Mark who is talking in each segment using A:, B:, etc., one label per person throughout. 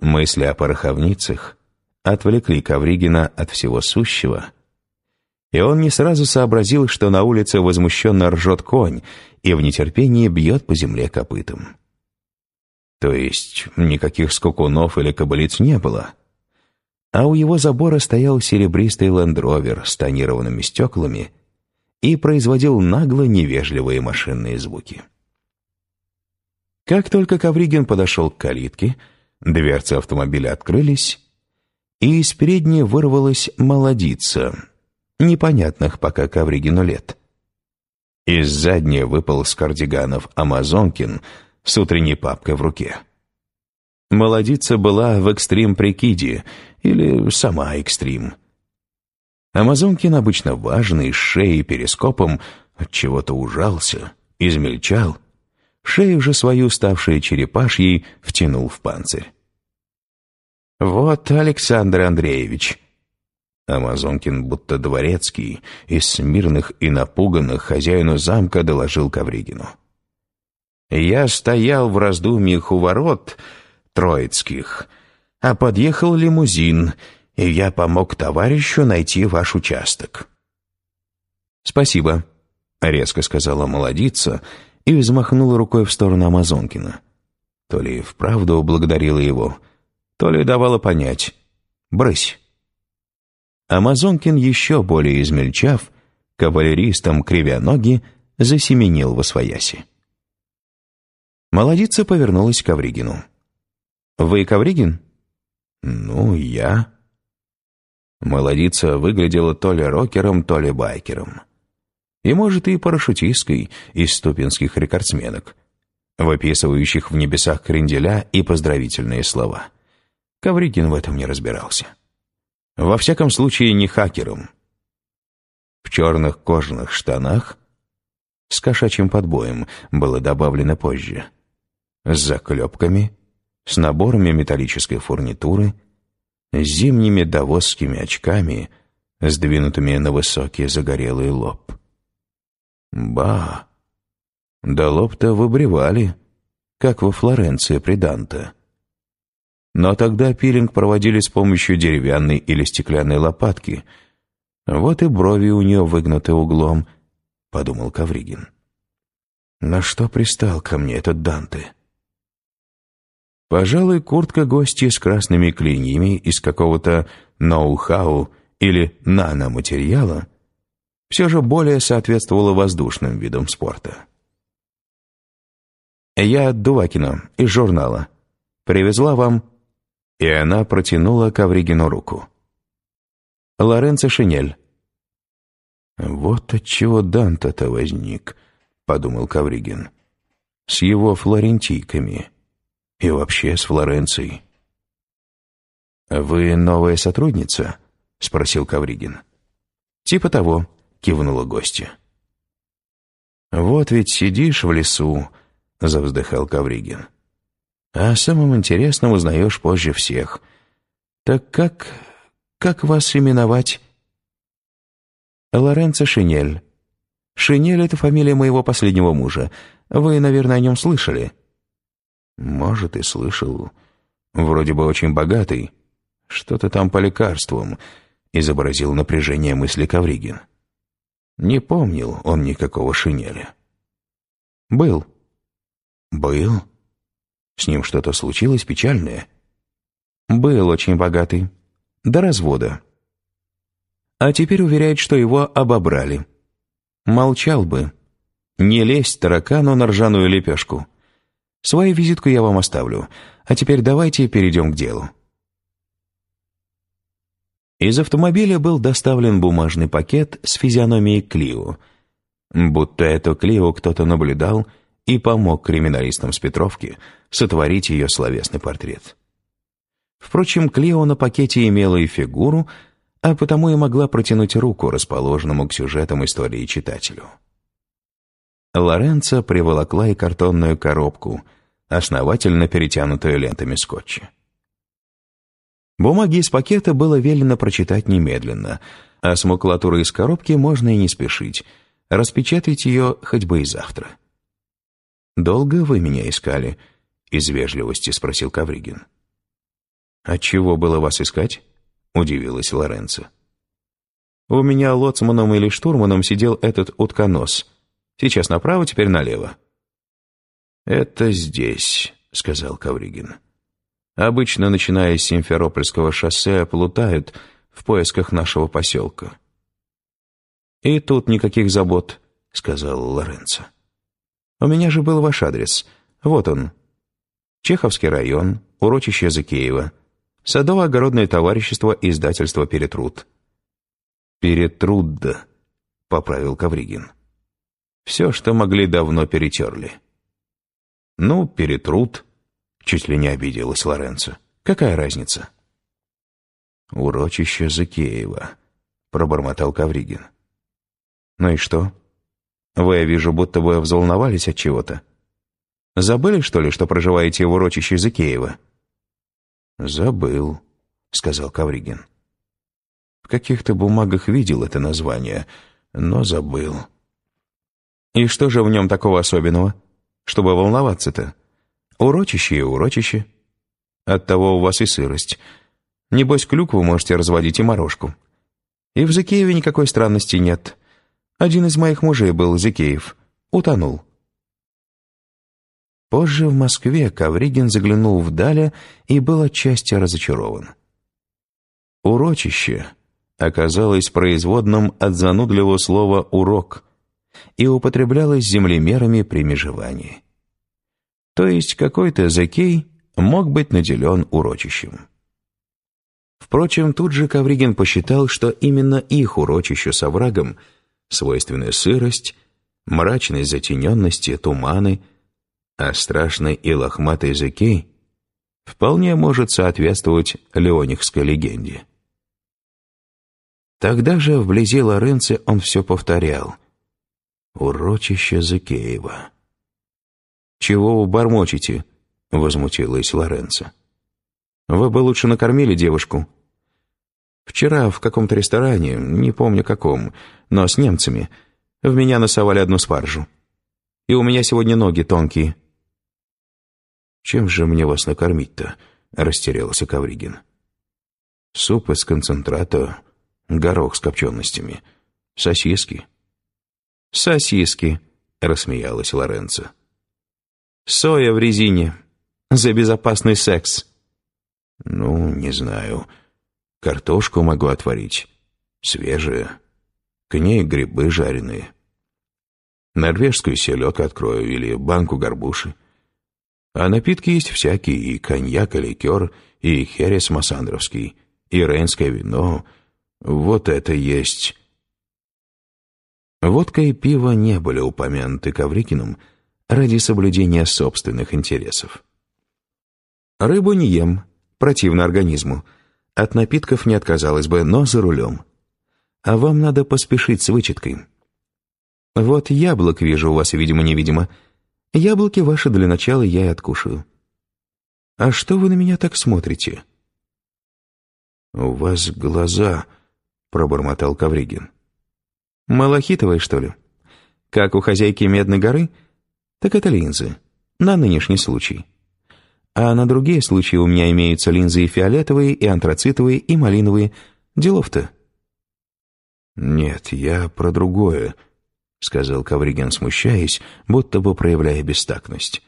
A: Мысли о пороховницах отвлекли Ковригина от всего сущего, и он не сразу сообразил, что на улице возмущенно ржет конь и в нетерпении бьет по земле копытом. То есть никаких скукунов или кобылиц не было, а у его забора стоял серебристый лендровер с тонированными стеклами и производил нагло невежливые машинные звуки. Как только Ковригин подошел к калитке, дверцы автомобиля открылись, и из передней вырвалась молодица, непонятных пока Ковригину лет. Из задней выпал с кардиганов Амазонкин с утренней папкой в руке. Молодица была в экстрим-прикиде или сама экстрим. Амазонкин, обычно важный, с шеей перископом, от чего-то ужался, измельчал, шею же свою, ставшую черепашьей, втянул в панцирь. «Вот, Александр Андреевич!» Амазонкин, будто дворецкий, из смирных и напуганных хозяину замка доложил Ковригину. «Я стоял в раздумьях у ворот Троицких, а подъехал лимузин, и я помог товарищу найти ваш участок». «Спасибо», — резко сказала молодица и взмахнула рукой в сторону Амазонкина. То ли вправду благодарила его, — то ли давало понять «брысь». Амазонкин, еще более измельчав, кавалеристом кривя ноги, засеменил во свояси. Молодица повернулась к Ковригину. «Вы Ковригин?» «Ну, я». Молодица выглядела то ли рокером, то ли байкером. И, может, и парашютисткой из ступинских рекордсменок, выписывающих в небесах кренделя и поздравительные слова. Ковригин в этом не разбирался. Во всяком случае, не хакером. В черных кожаных штанах с кошачьим подбоем было добавлено позже, с заклепками, с наборами металлической фурнитуры, с зимними довозскими очками, сдвинутыми на высокий загорелый лоб. Ба! Да лоб-то выбривали, как во Флоренции при Данте. Но тогда пилинг проводили с помощью деревянной или стеклянной лопатки. Вот и брови у нее выгнуты углом, — подумал Кавригин. На что пристал ко мне этот Данте? Пожалуй, куртка гостья с красными клиньями из какого-то ноу-хау или наноматериала все же более соответствовала воздушным видам спорта. «Я Дувакина из журнала. Привезла вам и она протянула Ковригину руку. «Лоренцо Шинель». «Вот отчего Данта-то возник», — подумал Ковригин. «С его флорентийками. И вообще с Флоренцией». «Вы новая сотрудница?» — спросил Ковригин. «Типа того», — кивнула гостья. «Вот ведь сидишь в лесу», — завздыхал Ковригин. А о самом интересном узнаешь позже всех. Так как... как вас именовать?» «Лоренцо Шинель. Шинель — это фамилия моего последнего мужа. Вы, наверное, о нем слышали?» «Может, и слышал. Вроде бы очень богатый. Что-то там по лекарствам», — изобразил напряжение мысли Ковригин. Не помнил он никакого шинеля. «Был». «Был?» С ним что-то случилось печальное? Был очень богатый. До развода. А теперь уверяет, что его обобрали. Молчал бы. Не лезть таракану на ржаную лепешку. Свою визитку я вам оставлю. А теперь давайте перейдем к делу. Из автомобиля был доставлен бумажный пакет с физиономией Клио. Будто эту Клио кто-то наблюдал и помог криминалистам с Петровки сотворить ее словесный портрет. Впрочем, Клео на пакете имела и фигуру, а потому и могла протянуть руку расположенному к сюжетам истории читателю. Лоренцо приволокла и картонную коробку, основательно перетянутую лентами скотча. Бумаги из пакета было велено прочитать немедленно, а с макулатурой из коробки можно и не спешить, распечатать ее хоть бы и завтра. «Долго вы меня искали?» — из вежливости спросил Кавригин. «Отчего было вас искать?» — удивилась Лоренцо. «У меня лоцманом или штурманом сидел этот утконос. Сейчас направо, теперь налево». «Это здесь», — сказал Кавригин. «Обычно, начиная с Симферопольского шоссе, плутают в поисках нашего поселка». «И тут никаких забот», — сказал Лоренцо. «У меня же был ваш адрес. Вот он. Чеховский район, урочище Закеева, Садово-огородное товарищество издательства «Перетруд». «Перетрудда», — поправил Кавригин. «Все, что могли, давно перетерли». «Ну, перетруд», — чуть ли не обиделась Лоренцо. «Какая разница?» «Урочище Закеева», — пробормотал Кавригин. «Ну и что? Вы, я вижу, будто бы взволновались от чего-то. Забыли, что ли, что проживаете в урочище Закеева?» «Забыл», — сказал Кавригин. «В каких-то бумагах видел это название, но забыл». «И что же в нем такого особенного, чтобы волноваться-то? Урочище и урочище. Оттого у вас и сырость. Небось, клюкву можете разводить и морожку. И в Закееве никакой странности нет. Один из моих мужей был Закеев. Утонул». Позже в Москве Ковригин заглянул вдаль и был отчасти разочарован. Урочище оказалось производным от занудливого слова «урок» и употреблялось землемерами при межевании. То есть какой-то закей мог быть наделен урочищем. Впрочем, тут же Ковригин посчитал, что именно их урочищу с оврагом свойственны сырость, мрачность затененности, туманы – а страшный и лохматый Зекей вполне может соответствовать леонихской легенде. Тогда же вблизи Лоренци он все повторял. «Урочище Зекеева». «Чего вы бормочете?» — возмутилась Лоренцо. «Вы бы лучше накормили девушку». «Вчера в каком-то ресторане, не помню каком, но с немцами, в меня насовали одну спаржу. И у меня сегодня ноги тонкие». «Чем же мне вас накормить-то?» — растерялся Кавригин. «Суп из концентрата, горох с копченостями, сосиски».
B: «Сосиски», — рассмеялась Лоренцо. «Соя в резине. За безопасный секс».
A: «Ну, не знаю. Картошку могу отварить. Свежая. К ней грибы жареные. Норвежскую селек открою или банку горбуши. А напитки есть всякие, и коньяк, и ликер, и херес массандровский, и рейнское вино. Вот это есть. Водка и пиво не были упомянуты Коврикиным ради соблюдения собственных интересов. Рыбу не ем, противно организму. От напитков не отказалась бы, но за рулем. А вам надо поспешить с вычеткой. Вот яблок вижу у вас, видимо-невидимо, — Яблоки ваши для начала я и откушаю. А что вы на меня так смотрите? У вас глаза, пробормотал Кавригин. Малахитовые, что ли? Как у хозяйки Медной горы? Так это линзы. На нынешний случай. А на другие случаи у меня имеются линзы и фиолетовые, и антрацитовые, и малиновые. Делов-то. Нет, я про другое, — сказал Кавригин, смущаясь, будто бы проявляя бестактность.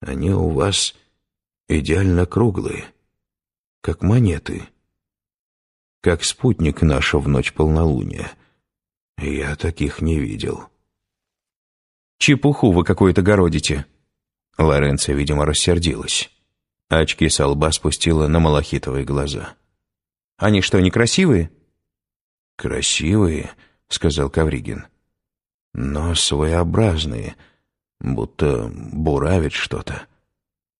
A: «Они у вас идеально круглые, как монеты, как спутник наша в ночь полнолуния. Я таких не видел».
B: «Чепуху вы какую-то городите!» Лоренцо, видимо, рассердилась. Очки со лба спустила на малахитовые глаза. «Они что, некрасивые?»
A: «Красивые», — сказал Кавригин но своеобразные, будто буравит что-то.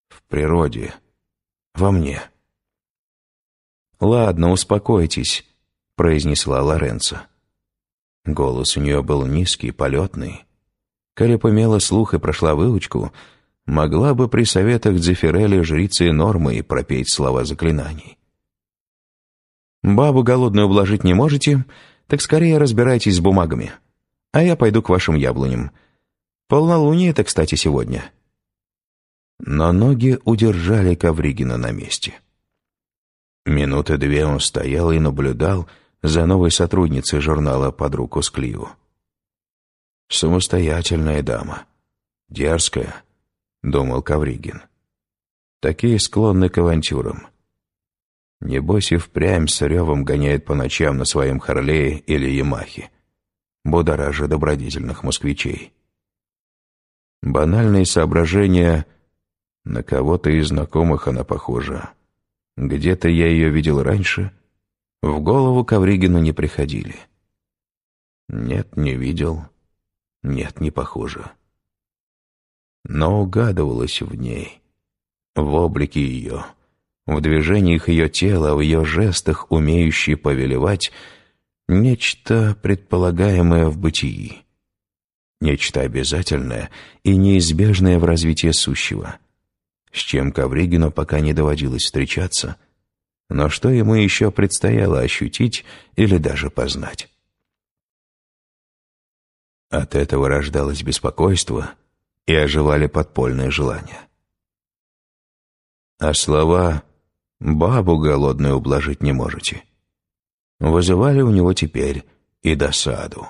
A: В природе, во мне.
B: «Ладно, успокойтесь», — произнесла Лоренцо. Голос у нее был низкий, полетный. Коли помела слух и прошла выучку, могла бы при советах Дзефирелли жрицы нормы и пропеть слова заклинаний. «Бабу голодную ублажить не можете, так скорее разбирайтесь с бумагами а я пойду к вашим яблоням. Полнолуние это, кстати, сегодня».
A: Но ноги удержали Ковригина на месте.
B: Минуты две он стоял и наблюдал за новой сотрудницей журнала под руку с Кливу. «Самостоятельная дама. Дерзкая», — думал Кавригин. «Такие склонны к авантюрам. Небось и впрямь с ревом гоняет по ночам на своем Харлее или Ямахе, будоража добродетельных москвичей. Банальные соображения, на кого-то из знакомых она похожа. Где-то я ее видел раньше, в голову Ковригину не приходили. Нет, не видел, нет, не похоже. Но угадывалось в ней, в облике ее — в движениях ее тела, в ее жестах, умеющей повелевать, нечто предполагаемое в бытии, нечто обязательное и неизбежное в развитии сущего, с чем Ковригину пока не доводилось встречаться, но что ему еще предстояло ощутить или даже познать. От этого рождалось беспокойство и оживали подпольные желания. А слова Бабу голодную ублажить не можете. Вызывали у него теперь и досаду.